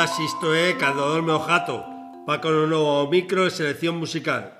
todas, isto é Cando dorme o jato. Paco micro e selección musical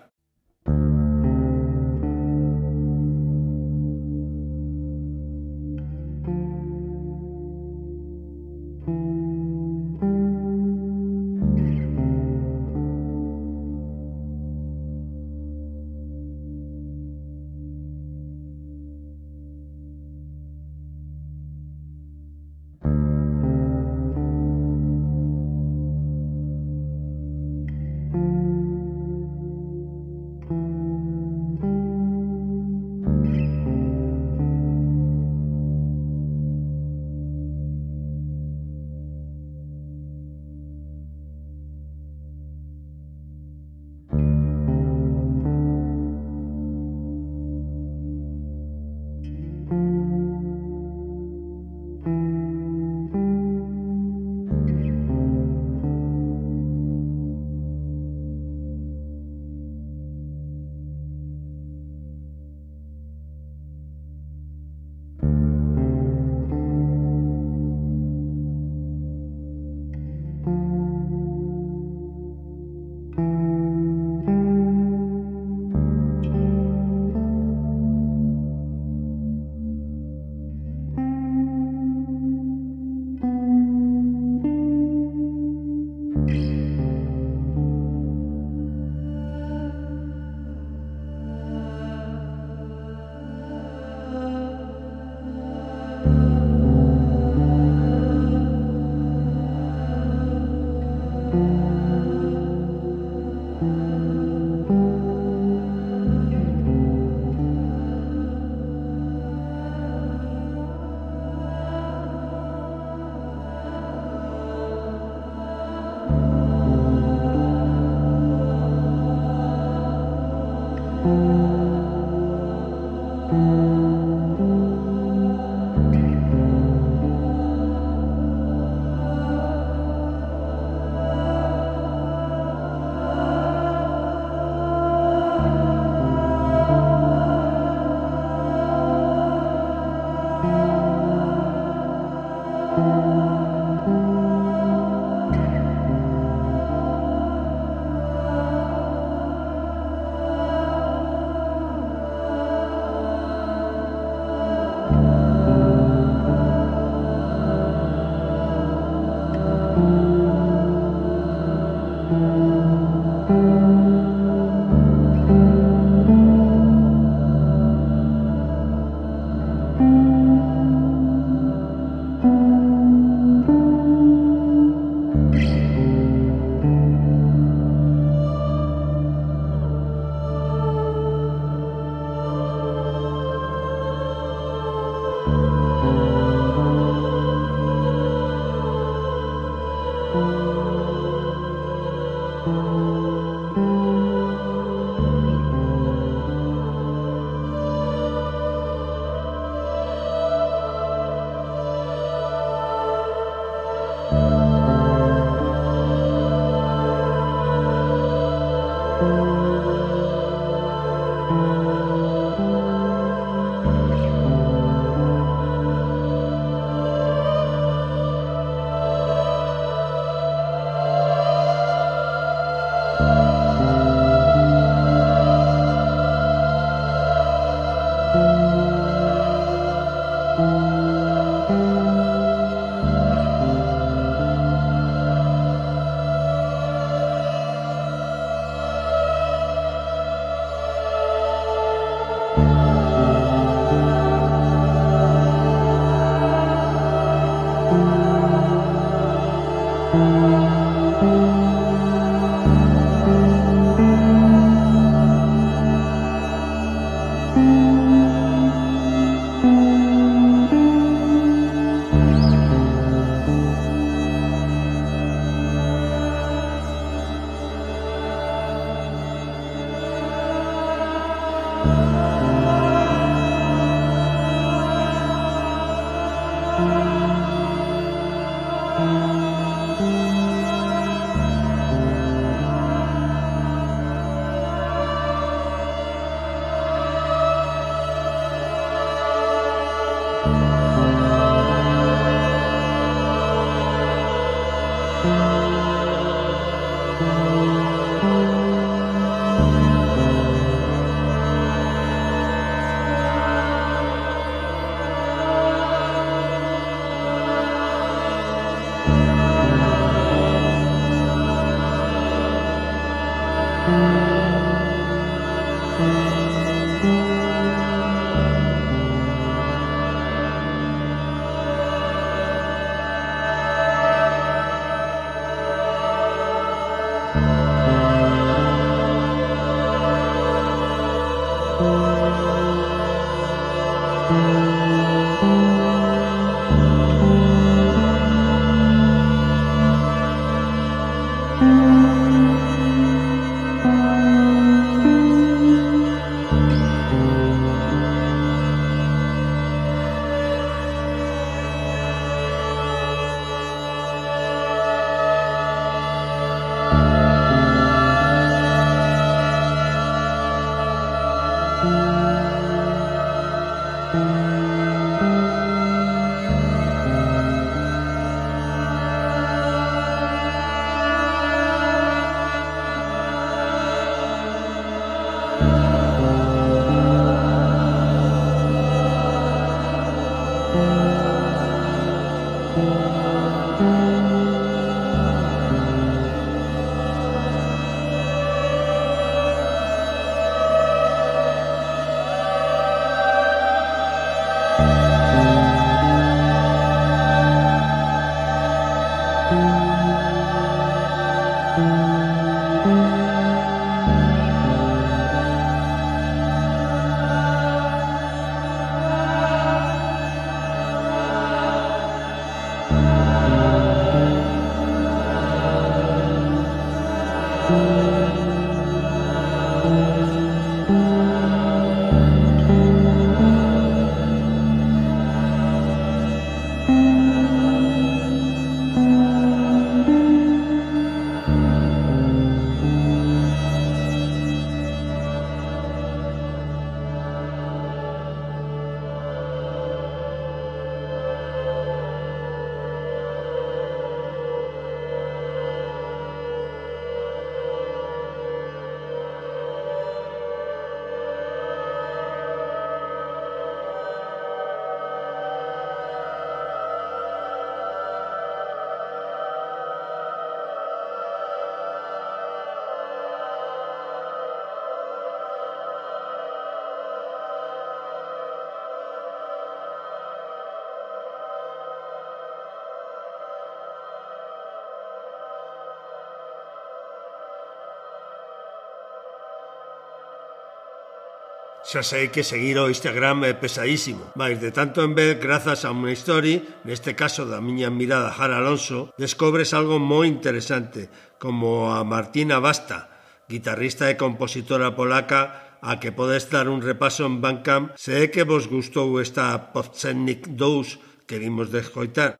Xa sei que seguir o Instagram é pesadísimo, mas de tanto en vez, grazas a unha story, neste caso da miña mirada Jara Alonso, descobres algo moi interesante, como a Martina Basta, guitarrista e compositora polaca a que podes dar un repaso en Bandcamp se é que vos gustou esta Podcennik 2 que vimos de escoitar.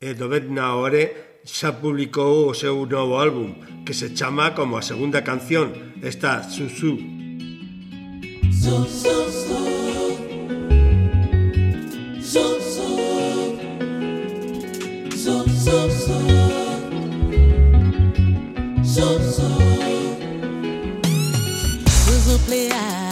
E Dovedna Ore xa publicou o seu novo álbum, que se chama como a segunda canción, esta Susu. Souple à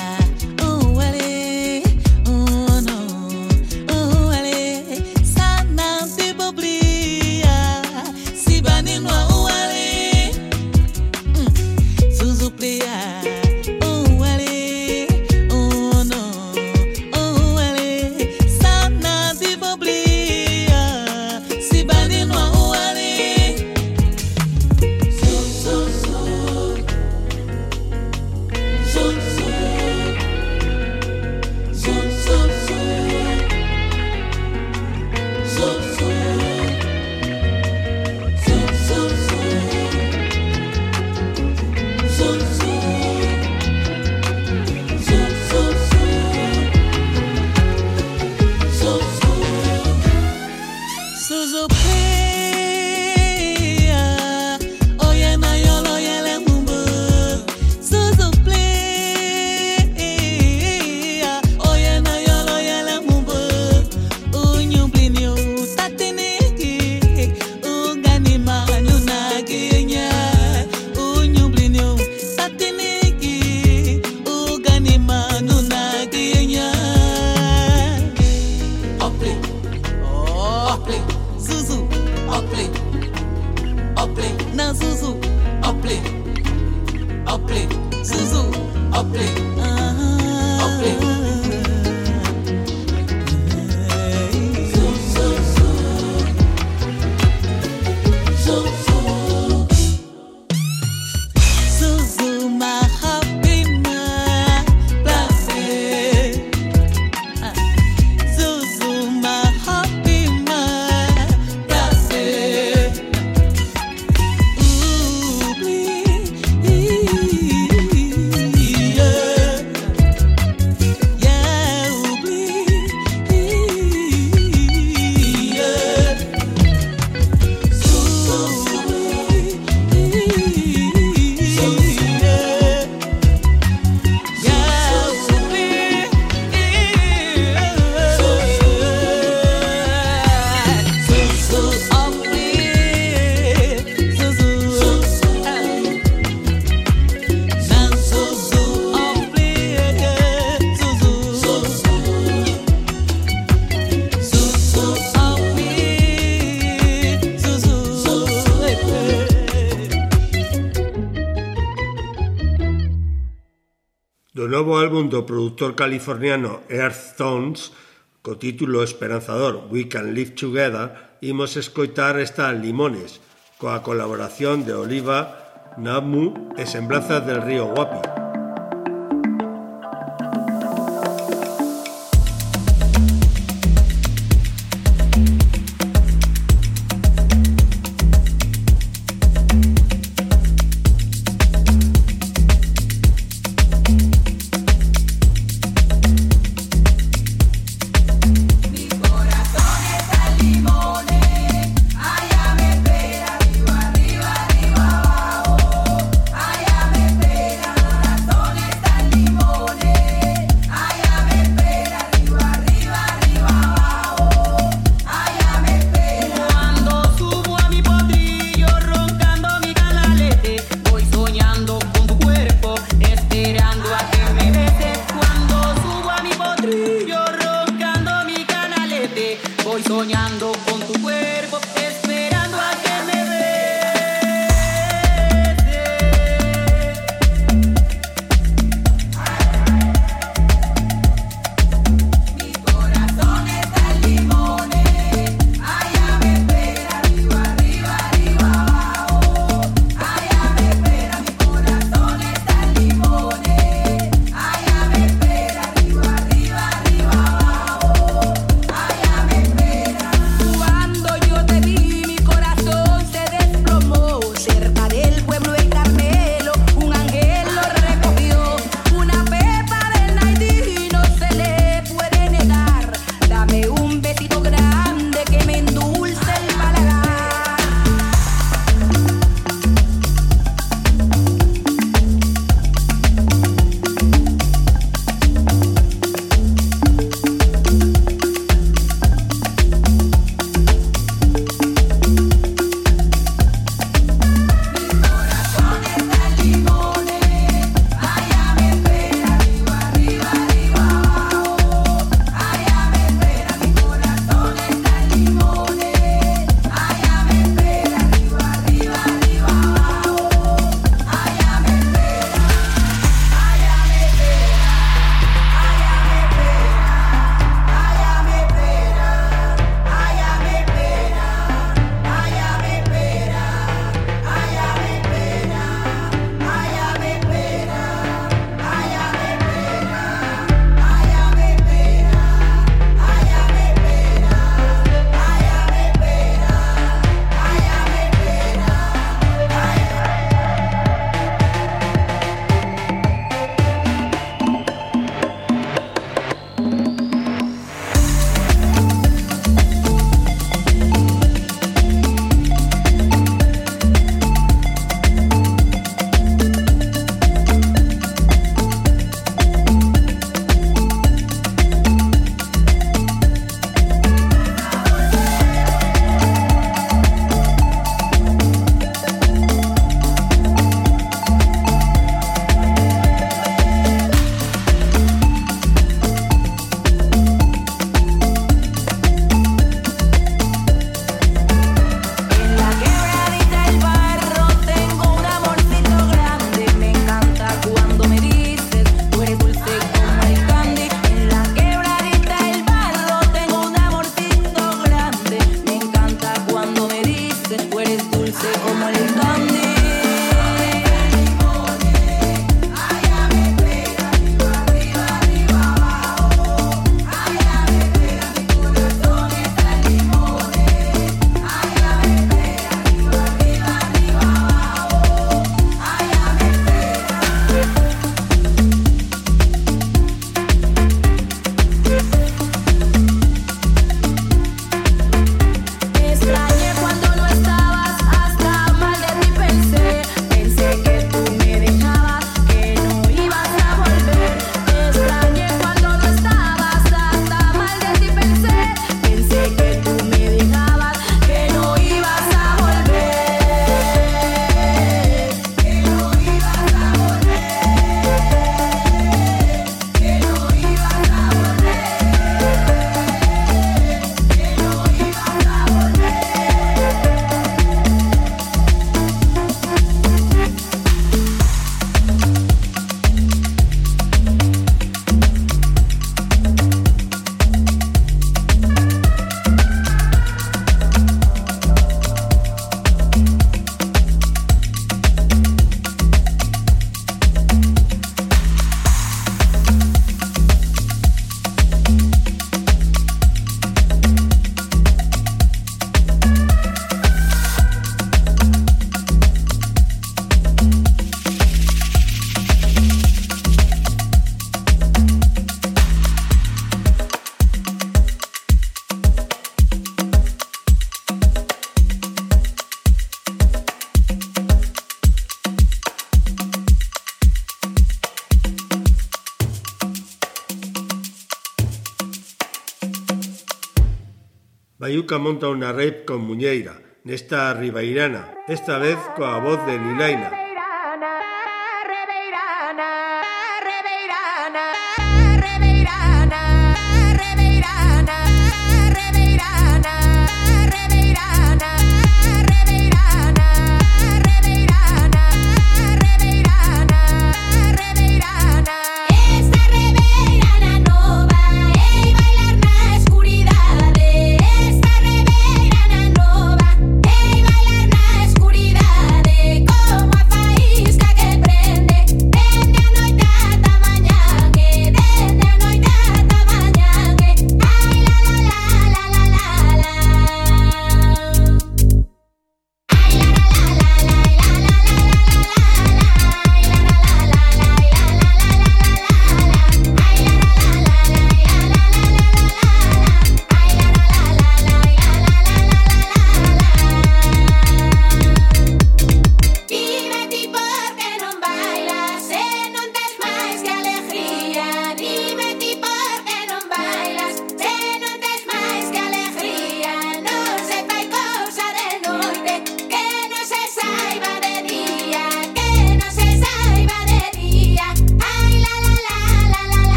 produtor californiano Earth Tones, co título esperanzador We Can Live Together, imos escoitar esta Limones, coa colaboración de Oliva, Namu e Semblanzas del Río Guapi. Cuca monta unha rave con Muñeira, nesta ribairana, esta vez coa voz de Lilaina.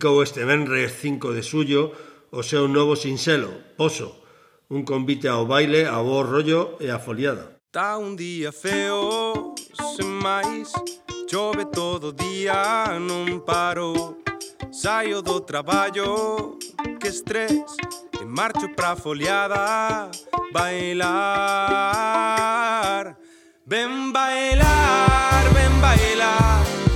publicou este venres 5 de xullo o seu novo sinxelo, Poso, un convite ao baile, ao bo rollo e a foliada. Tá un día feo, sen máis, chove todo día, non paro. Saio do traballo, que estrés, e marcho pra foliada, bailar. Ven bailar, ven bailar.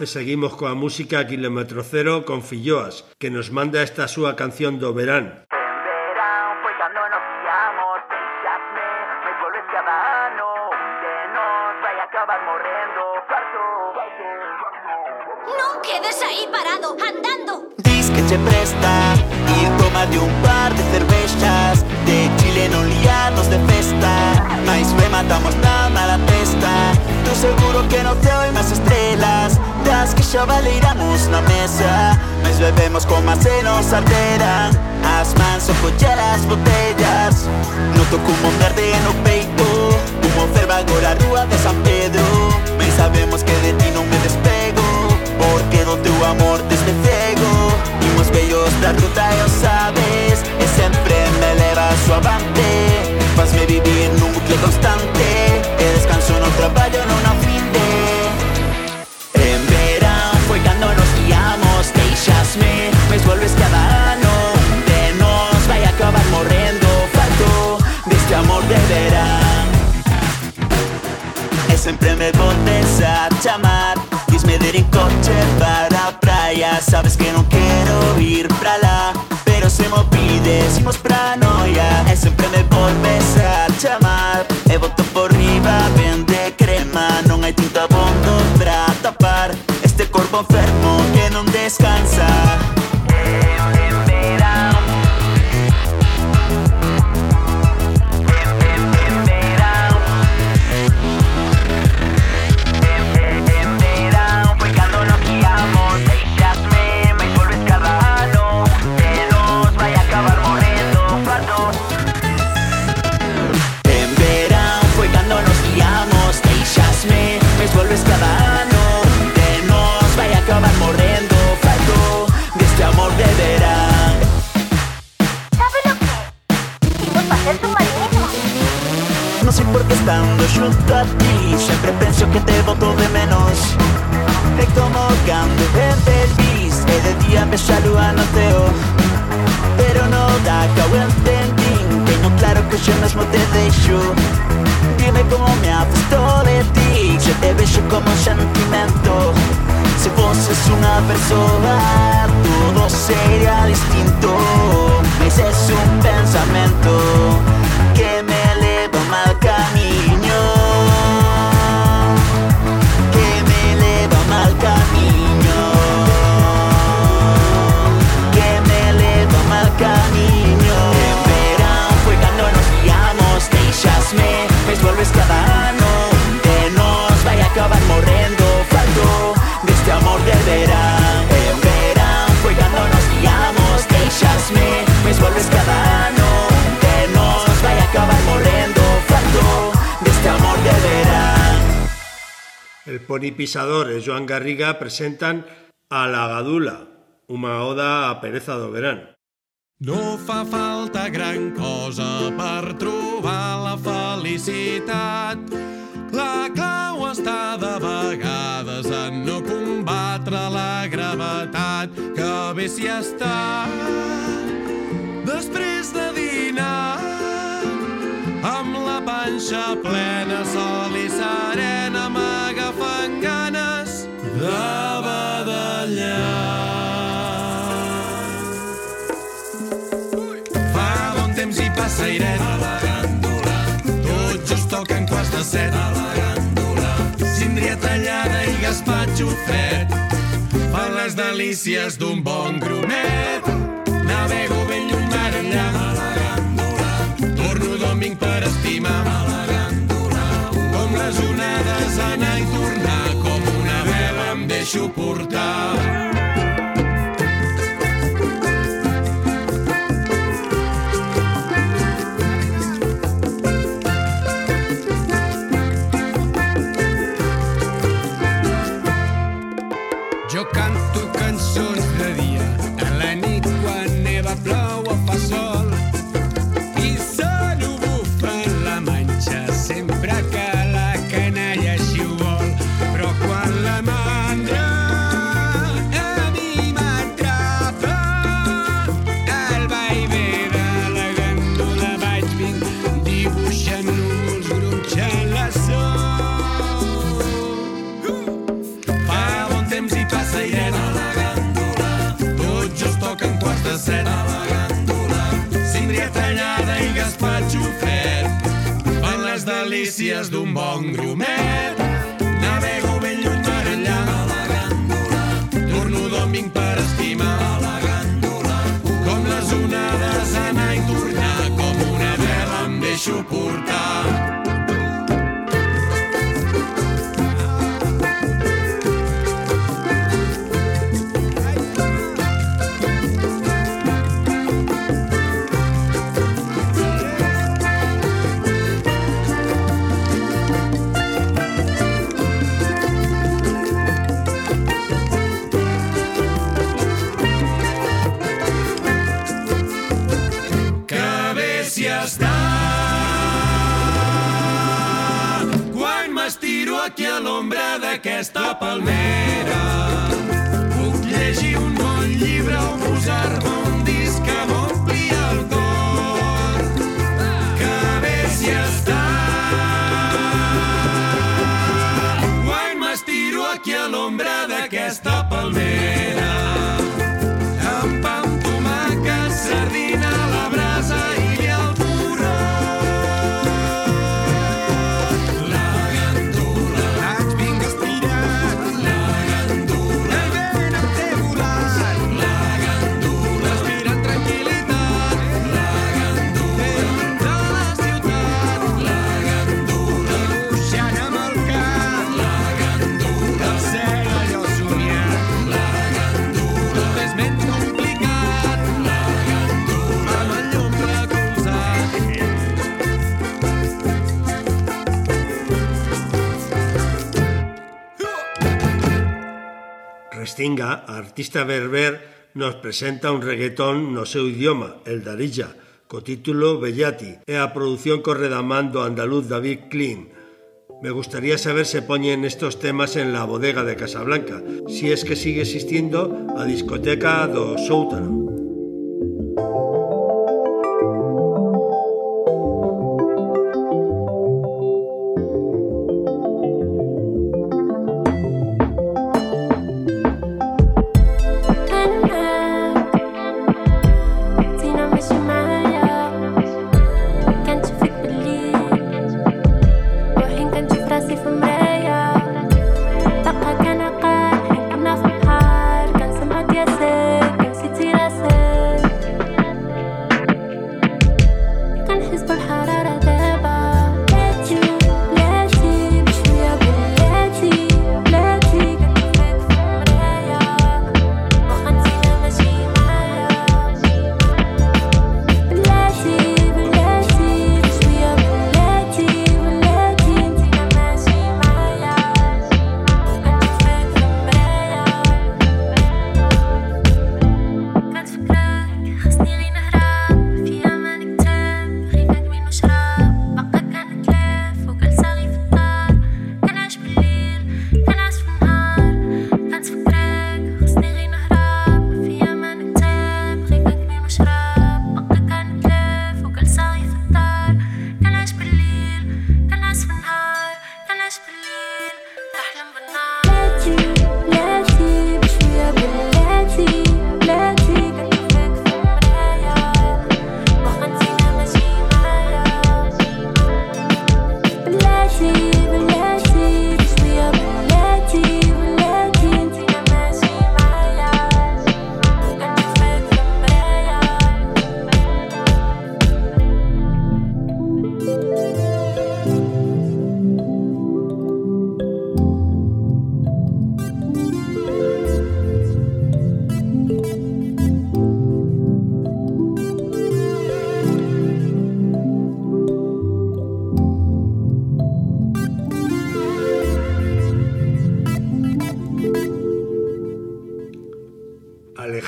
E seguimos coa música a Kilómetro Cero con Filloas, que nos manda esta súa canción do verán, bebemos como se nos alteran As mans son colleras botellas Noto como verde no peito. Como ferva agora a rúa de San Pedro. Mas sabemos que de ti non me despego Porque do teu amor desde cego Imos bellos da ruta e o sabes E sempre me leva a su avante. Vivir nun bucle constante E descanso no traballo non a fin sempre me voltes a chamar. Disme de ir en coche para praia Sabes que non quero ir pra lá Pero se mo pides, imos pra noia E sempre me volves a chamar. E boto por riba, vende crema. Non hai tinta bondo pra tapar Este corpo enfermo que non descansa persoa Todo sería distinto El Poni Pisador e Joan Garriga presentan a La Gadula, unha oda a pereza do verán. No fa falta gran cosa per trobar la felicitat. La clau està de vegades en no combatre la gravetat que bé si està després de dinar amb la panxa plena, sol i serena, acaba d'allà. Fa bon temps i passa. A la gàndula. Tot just toquen quarts de set. A la gàndula. Síndria tallada i gaspatxo fet. Per les delícies d'un bon grumet. soportar. notícies d'un bon grumet. Navego ben lluny per enllà. A la gàndola. Torno d'on vinc per estimar. A la gàndola. Com les onades anar i tornar, com una vela em deixo portar. Almeida. Zinga, artista berber, nos presenta un reggaetón no seu idioma, el Darilla, co título Bellati, e a produción corre da corredamán do andaluz David Klein. Me gustaría saber se poñen estos temas en la bodega de Casablanca, si es que sigue existindo a discoteca do Soutano.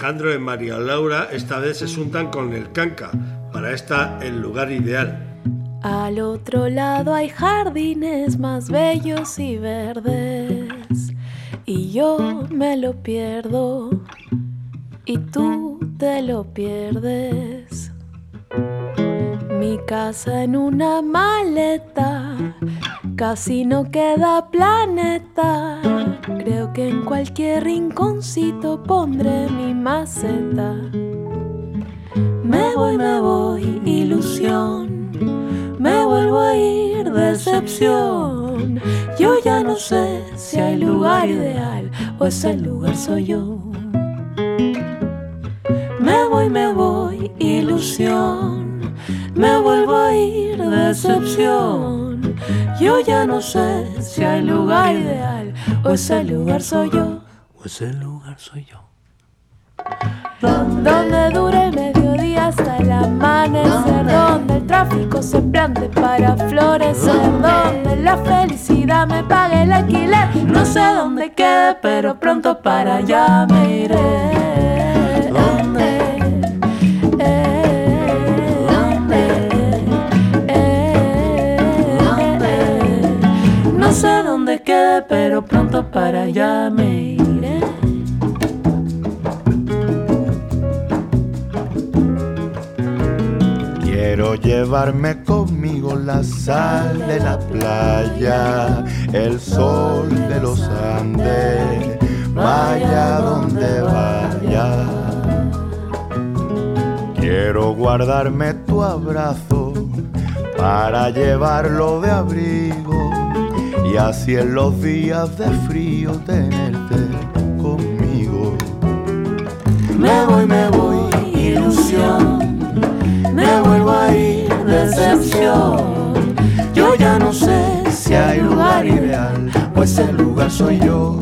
Alejandro y María Laura esta vez se juntan con el Canca. Para esta el lugar ideal. Al otro lado hay jardines más bellos y verdes. Y yo me lo pierdo. Y tú te lo pierdes. Mi casa en una maleta. Casi no queda planeta. Creo que en cualquier rinconcito pondré mi maceta. Me voy, me voy, ilusión. Me vuelvo a ir, decepción. Yo ya no sé si hay lugar ideal o ese lugar soy yo. Me voy, me voy, ilusión. Me vuelvo a ir, decepción. Yo ya no sé si hay lugar ideal o ese lugar soy yo. O ese lugar soy yo. Donde dure el mediodía hasta el amanecer, donde el tráfico se plante para florecer, donde la felicidad me pague el alquiler. No sé dónde quede, pero pronto para allá me iré. ¿Dónde? Eh, sé dónde quede, pero pronto para allá me iré. Quiero llevarme conmigo la sal de la playa, el sol de los Andes, vaya donde vaya. Quiero guardarme tu abrazo para llevarlo de abrigo y así en los días de frío tenerte conmigo. Me voy, me voy, ilusión. Me vuelvo a ir, decepción. Yo ya no sé si hay lugar ideal o ese lugar soy yo.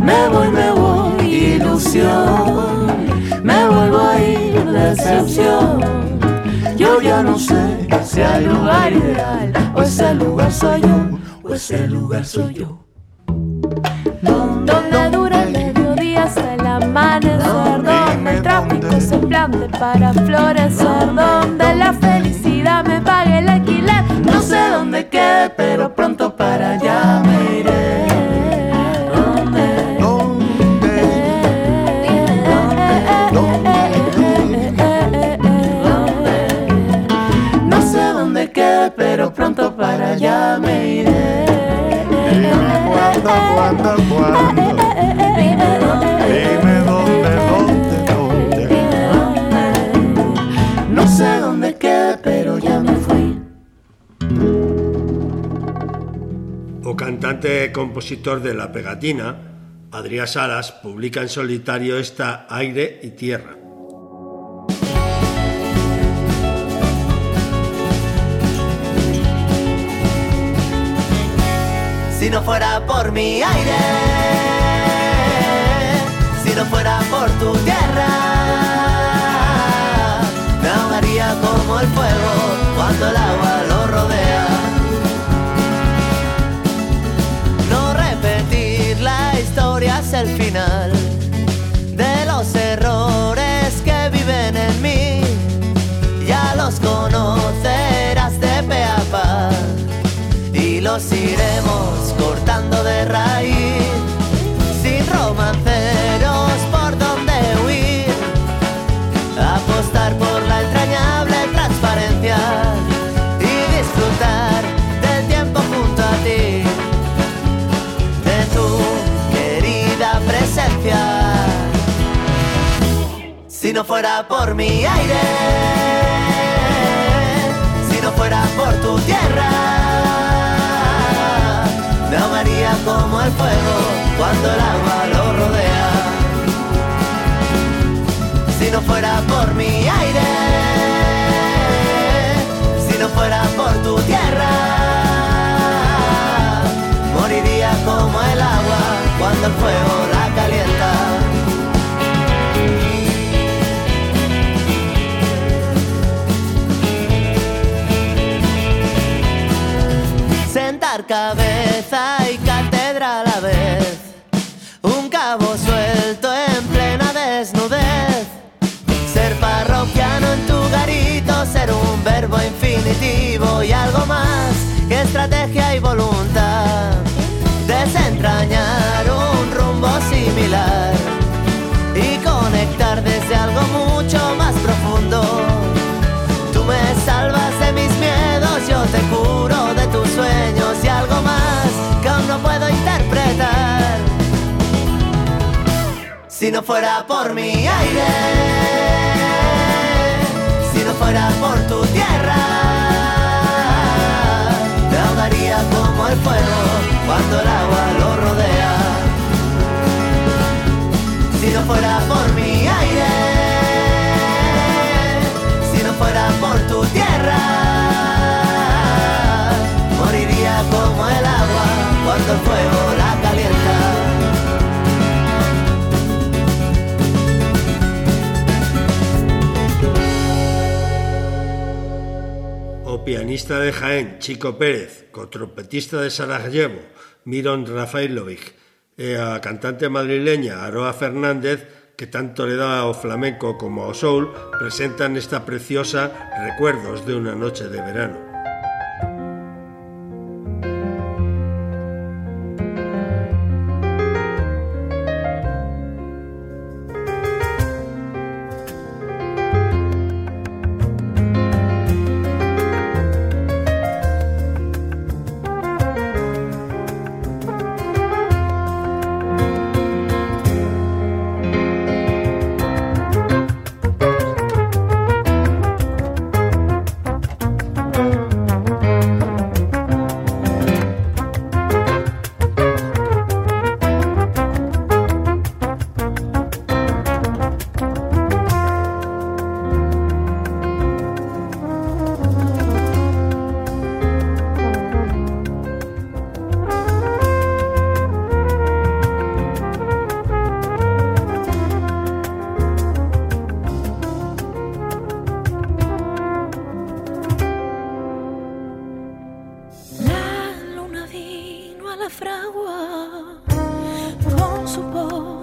Me voy, me voy, ilusión. Me vuelvo a ir, decepción. Yo ya no sé si hay lugar ideal o ese lugar soy yo, o ese lugar soy yo. Donde dura el mediodía hasta el amanecer, donde el tráfico se plante para florecer, donde la felicidad me pague el alquiler. No sé dónde quede, pero No sé dónde pero ya me fui. O cantante e compositor de La Pegatina, Adrián Salas publica en solitario esta Aire y Tierra. Si no fuera por mi aire, si no fuera por tu tierra, me ahogaría como el fuego cuando el agua lo fuera por mi aire, si no fuera por tu tierra, me ahogaría como el fuego cuando el agua lo rodea. Si no fuera por mi aire, si no fuera por tu tierra, moriría como el agua cuando el fuego cabeza y cátedra a la vez. Un cabo suelto en plena desnudez. Ser parroquiano en tu garito, ser un verbo infinitivo y algo más que estrategia y voluntad. Desentrañar un rumbo similar y conectar desde algo mucho Si no fuera por mi aire, si no fuera por tu tierra, te ahogaría como el fuego cuando el agua lo rodea. Si no fuera por mi aire, si no fuera por tu tierra, moriría como el agua cuando el fuego la pianista de Jaén, Chico Pérez, co trompetista de Sarajevo, Miron Rafailovic, e a cantante madrileña Aroa Fernández, que tanto le dá ao flamenco como ao soul, presentan esta preciosa Recuerdos de una noche de verano. fragua. Vamos supor.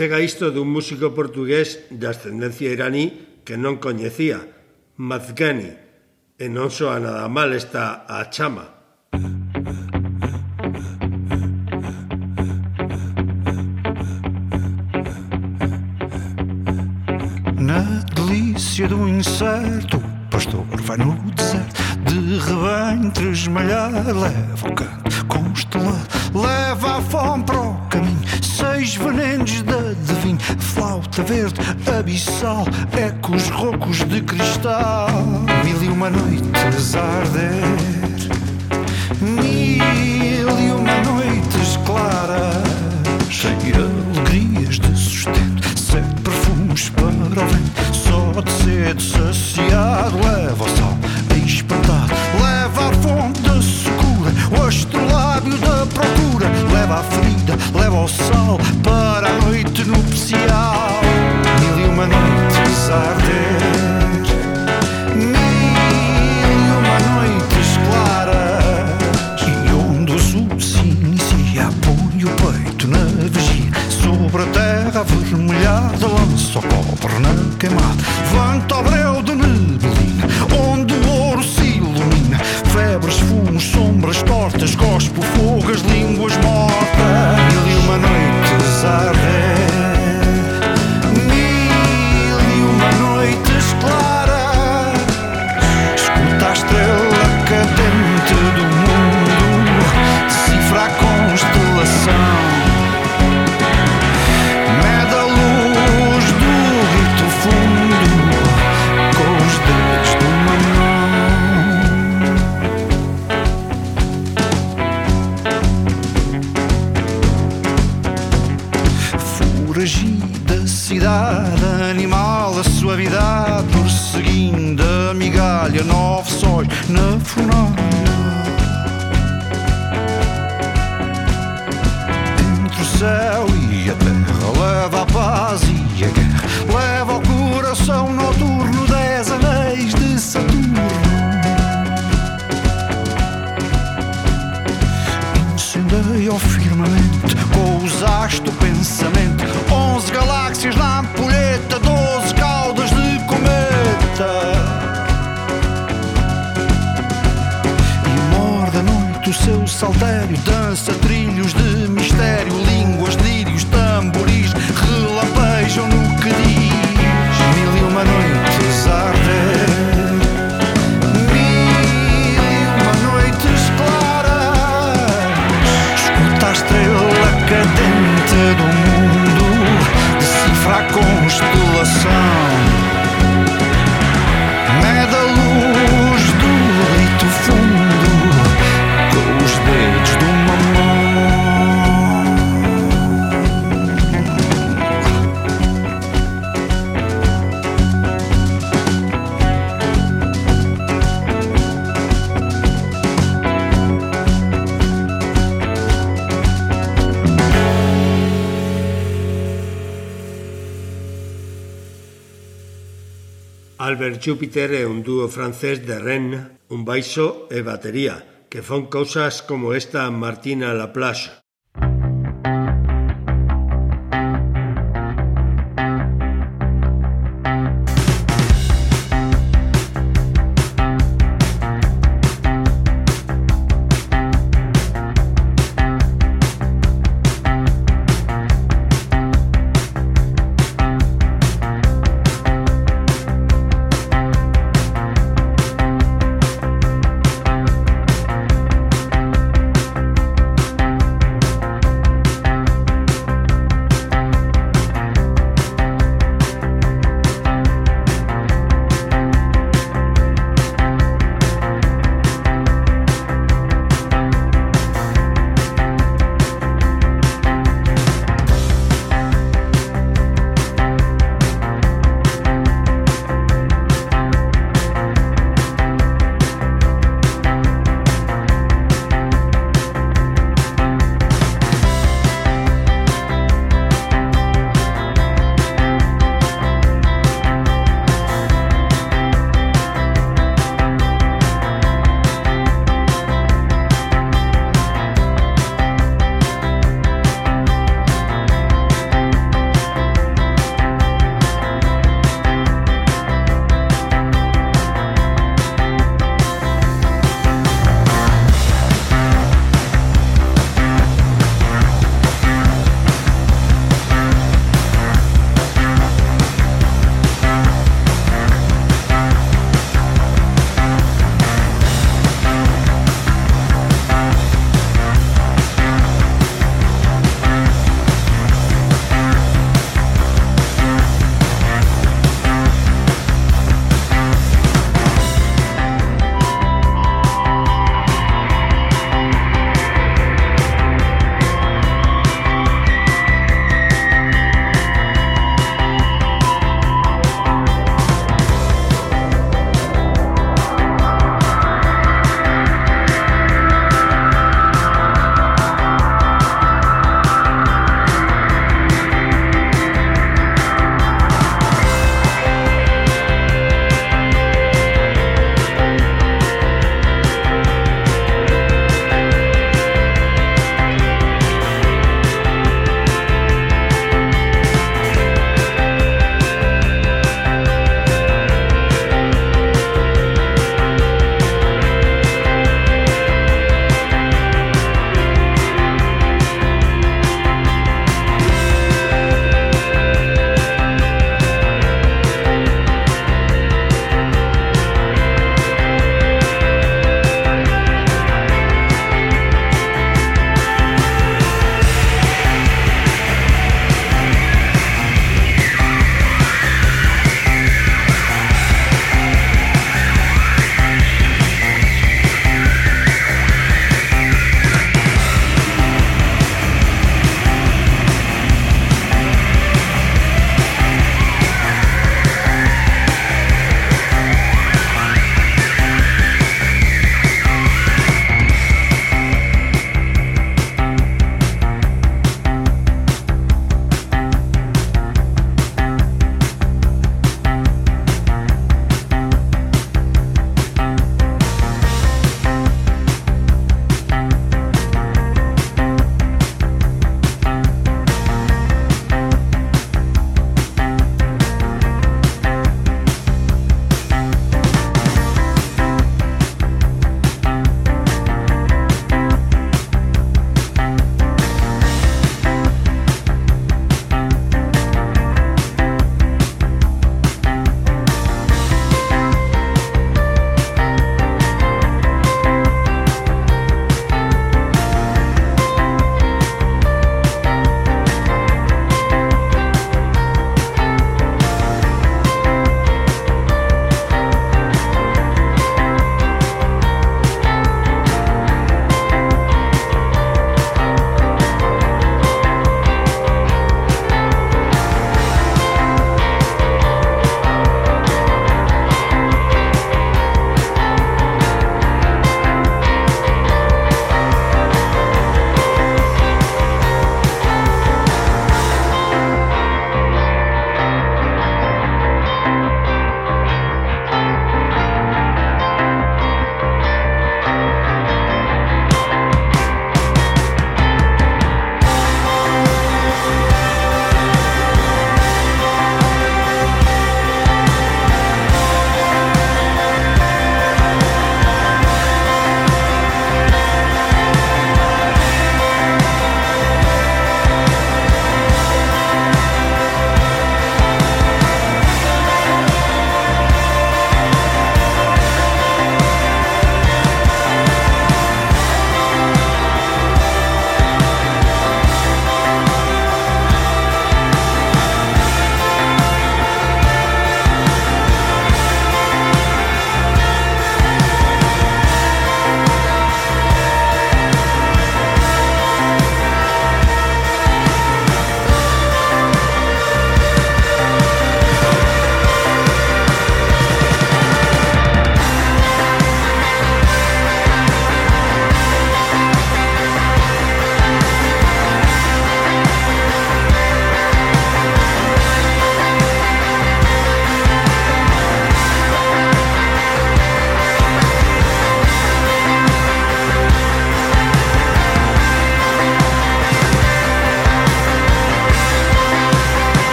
Chega isto dun músico portugués de ascendencia iraní que non coñecía, Mazgani, e non soa nada mal esta a chama. Na delícia do incerto, pastor vai no deserto, de rebanho tresmalhar, leva o canto constelado, leva a fome para o caminho, seis venenos de adivinho, flauta verde, abissal, ecos roucos de cristal, mil e uma noites a arder, mil e uma noites claras, sem alegrias de sustento, sete perfumes para o vento, só de sede saciado, leva o sol espantado, leva a fonte astrolábio da procura, leva a ferida, leva o sal para a noite nupcial, mil e uma noites a arder, mil e uma noites claras, e onde o sul se inicia, põe o peito na vigia, sobre a terra avermelhada, lança o cobre na queimada, levanta o breu de neblina, Albert Jupiter é un dúo francés de Rennes, un baixo e batería, que fón cousas como esta Martina Laplace.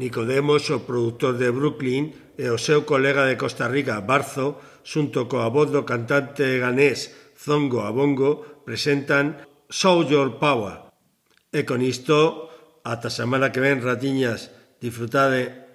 Nicodemos, o produtor de Brooklyn, e o seu colega de Costa Rica, Barzo, xunto coa voz do cantante ganés Zongo Abongo, presentan Show Your Power. E con isto, ata semana que ven, ratiñas, disfrutade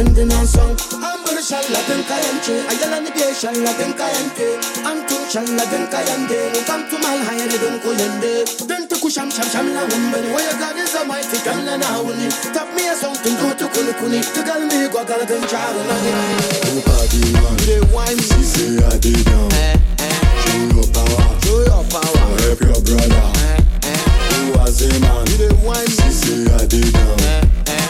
Venden ensemble Ambul şalla den kayançı Ayalan diye şalla den kayançı Antum şalla den kayandı Nukam tumal hayal den kuyandı Den tuku şam şam şam la umbeni Oya gari zamay fikam la nauni Tap mi yasong tun tu tu kuni kuni. Tıgal mi gwa gal den çağrı nani Bu party man They wine me. Sisi adi down. Eh, eh. Show your power. Show your power. Help your brother. Eh, Who was a man? You the wine me Sisi adi down.